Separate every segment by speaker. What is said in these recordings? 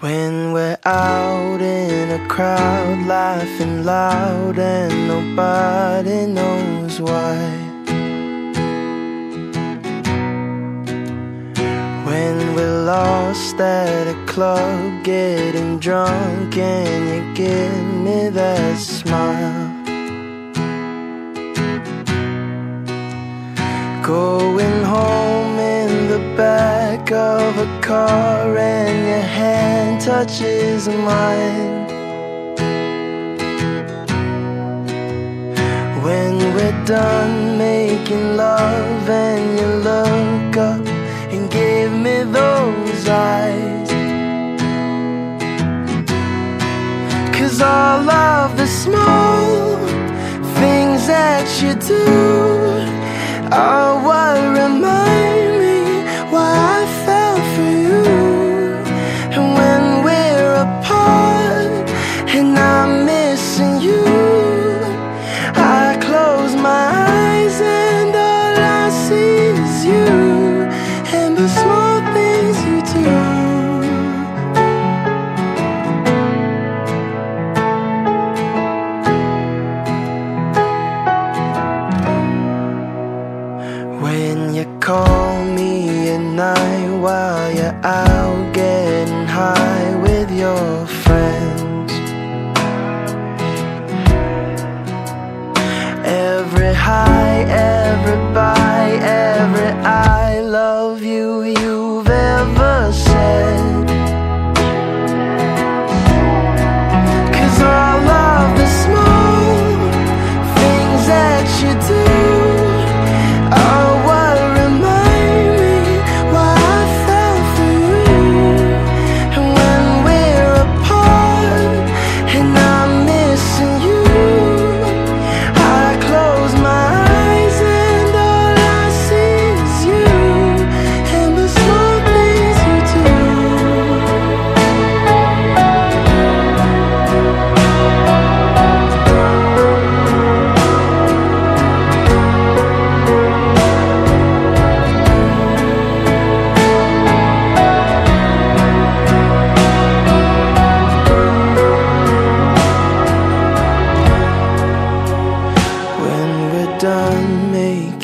Speaker 1: When we're out in a crowd, laughing loud, and nobody knows why. When we're lost at a club, getting drunk, and you give me that smile. Going home back of a car, and your hand touches mine. When we're done making love, and you look up and give me those eyes. Cause all of the small things that you do are what call me at night while you're out getting high with your friends. Every high,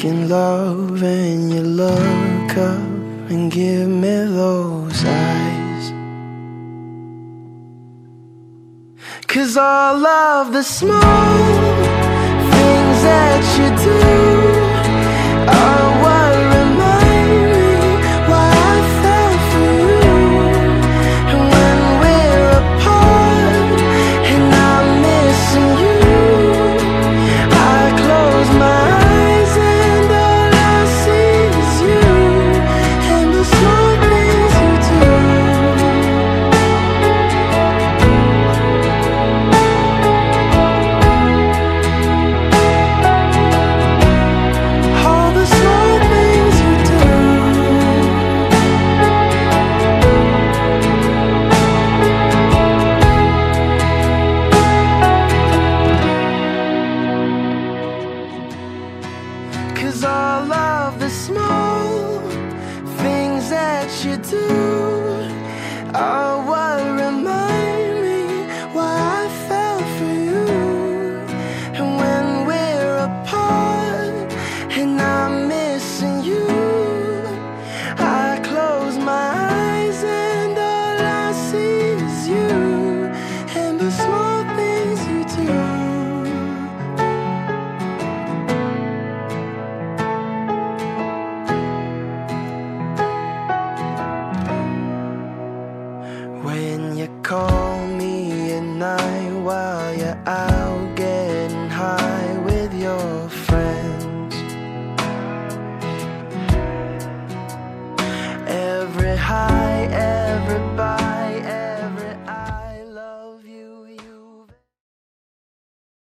Speaker 1: making love and you look up and give me those eyes. Cause all of the small you do while you're out getting high with your friends. Every high,